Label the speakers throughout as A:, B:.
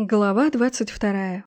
A: Глава двадцать вторая.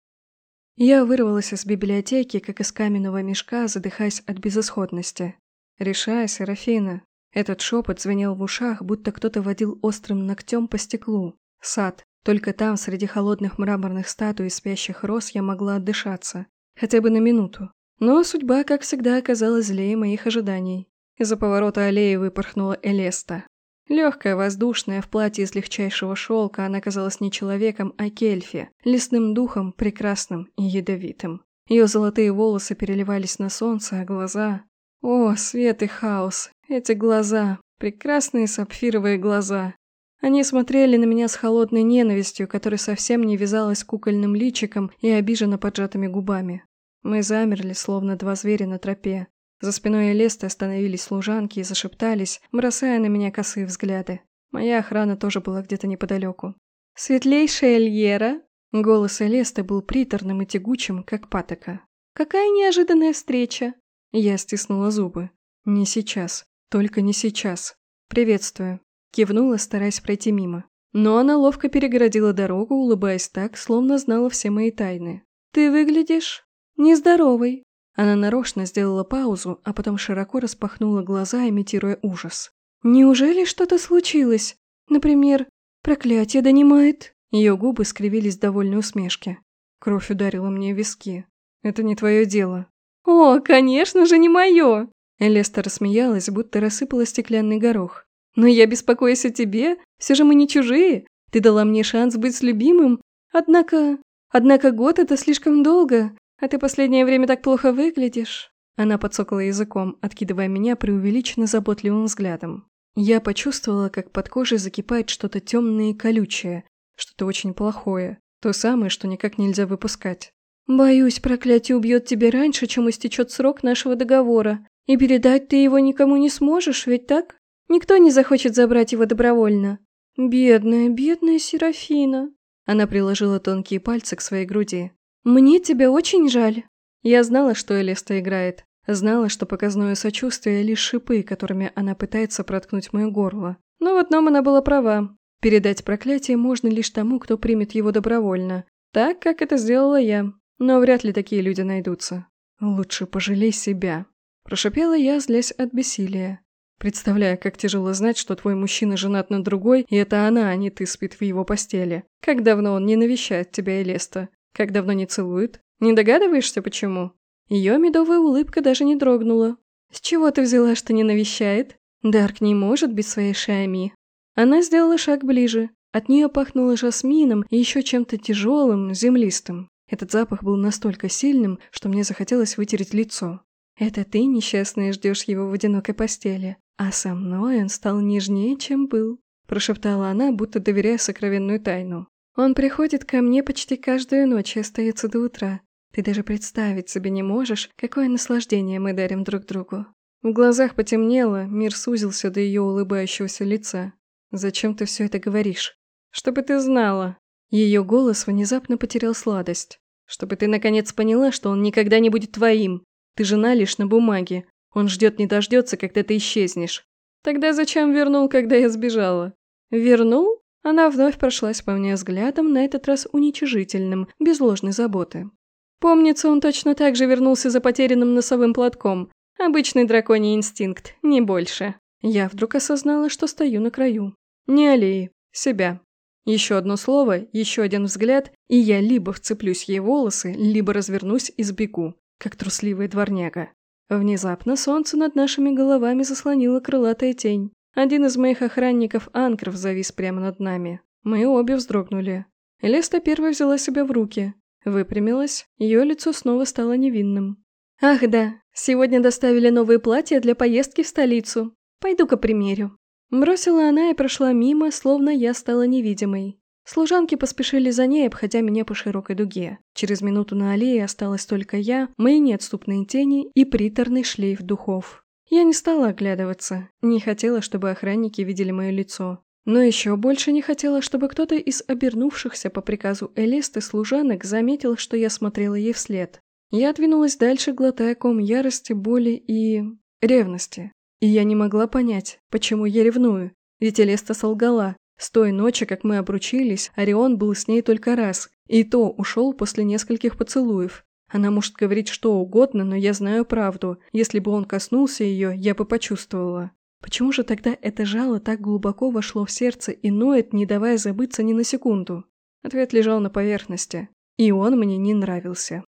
A: Я вырвалась из библиотеки, как из каменного мешка, задыхаясь от безысходности. «Решай, Серафина». Этот шепот звенел в ушах, будто кто-то водил острым ногтем по стеклу. Сад. Только там, среди холодных мраморных статуй и спящих роз, я могла отдышаться. Хотя бы на минуту. Но судьба, как всегда, оказалась злее моих ожиданий. Из-за поворота аллеи выпорхнула Элеста. Легкая, воздушная, в платье из легчайшего шелка, она казалась не человеком, а кельфи, лесным духом, прекрасным и ядовитым. Ее золотые волосы переливались на солнце, а глаза... О, свет и хаос! Эти глаза! Прекрасные сапфировые глаза! Они смотрели на меня с холодной ненавистью, которая совсем не вязалась с кукольным личиком и обиженно поджатыми губами. Мы замерли, словно два зверя на тропе, за спиной Элесты остановились служанки и зашептались, бросая на меня косые взгляды. Моя охрана тоже была где-то неподалеку. «Светлейшая Эльера!» Голос Элесты был приторным и тягучим, как патока. «Какая неожиданная встреча!» Я стиснула зубы. «Не сейчас. Только не сейчас. Приветствую!» Кивнула, стараясь пройти мимо. Но она ловко перегородила дорогу, улыбаясь так, словно знала все мои тайны. «Ты выглядишь нездоровой!» Она нарочно сделала паузу, а потом широко распахнула глаза, имитируя ужас. «Неужели что-то случилось? Например, проклятие донимает?» Ее губы скривились в довольной усмешке. Кровь ударила мне в виски. «Это не твое дело». «О, конечно же, не мое!» Элеста рассмеялась, будто рассыпала стеклянный горох. «Но я беспокоюсь о тебе, все же мы не чужие. Ты дала мне шанс быть с любимым. Однако... Однако год — это слишком долго. «А ты последнее время так плохо выглядишь!» Она подсокала языком, откидывая меня преувеличенно заботливым взглядом. Я почувствовала, как под кожей закипает что-то темное и колючее, что-то очень плохое, то самое, что никак нельзя выпускать. «Боюсь, проклятие убьет тебя раньше, чем истечет срок нашего договора, и передать ты его никому не сможешь, ведь так? Никто не захочет забрать его добровольно. Бедная, бедная Серафина!» Она приложила тонкие пальцы к своей груди. «Мне тебя очень жаль». Я знала, что Элиста играет. Знала, что показное сочувствие – лишь шипы, которыми она пытается проткнуть мое горло. Но в одном она была права. Передать проклятие можно лишь тому, кто примет его добровольно. Так, как это сделала я. Но вряд ли такие люди найдутся. «Лучше пожалей себя», – прошипела я, злясь от бессилия. Представляю, как тяжело знать, что твой мужчина женат на другой, и это она, а не ты спит в его постели. Как давно он не навещает тебя, Элеста? Как давно не целует? Не догадываешься, почему?» Ее медовая улыбка даже не дрогнула. «С чего ты взяла, что не навещает? Дарк не может без своей Шами». Она сделала шаг ближе. От нее пахнуло жасмином и еще чем-то тяжелым, землистым. Этот запах был настолько сильным, что мне захотелось вытереть лицо. «Это ты, несчастная, ждешь его в одинокой постели, а со мной он стал нежнее, чем был», прошептала она, будто доверяя сокровенную тайну. Он приходит ко мне почти каждую ночь и остается до утра. Ты даже представить себе не можешь, какое наслаждение мы дарим друг другу». В глазах потемнело, мир сузился до ее улыбающегося лица. «Зачем ты все это говоришь?» «Чтобы ты знала». Ее голос внезапно потерял сладость. «Чтобы ты наконец поняла, что он никогда не будет твоим. Ты жена лишь на бумаге. Он ждет не дождется, когда ты исчезнешь. Тогда зачем вернул, когда я сбежала?» «Вернул?» Она вновь прошлась по мне взглядом, на этот раз уничижительным, без ложной заботы. Помнится, он точно так же вернулся за потерянным носовым платком. Обычный драконий инстинкт, не больше. Я вдруг осознала, что стою на краю. Не аллеи, себя. Еще одно слово, еще один взгляд, и я либо вцеплюсь ей волосы, либо развернусь и сбегу, как трусливая дворняга. Внезапно солнце над нашими головами заслонило крылатая тень. Один из моих охранников Анкров завис прямо над нами. Мы обе вздрогнули. Леста первой взяла себя в руки. Выпрямилась, ее лицо снова стало невинным. «Ах да, сегодня доставили новые платья для поездки в столицу. Пойду-ка примерю». Бросила она и прошла мимо, словно я стала невидимой. Служанки поспешили за ней, обходя меня по широкой дуге. Через минуту на аллее осталась только я, мои неотступные тени и приторный шлейф духов. Я не стала оглядываться, не хотела, чтобы охранники видели мое лицо. Но еще больше не хотела, чтобы кто-то из обернувшихся по приказу Элисты служанок заметил, что я смотрела ей вслед. Я двинулась дальше, глотая ком ярости, боли и... ревности. И я не могла понять, почему я ревную. Ведь Элеста солгала. С той ночи, как мы обручились, Орион был с ней только раз, и то ушел после нескольких поцелуев. Она может говорить что угодно, но я знаю правду. Если бы он коснулся ее, я бы почувствовала. Почему же тогда это жало так глубоко вошло в сердце и ноет, не давая забыться ни на секунду? Ответ лежал на поверхности. И он мне не нравился.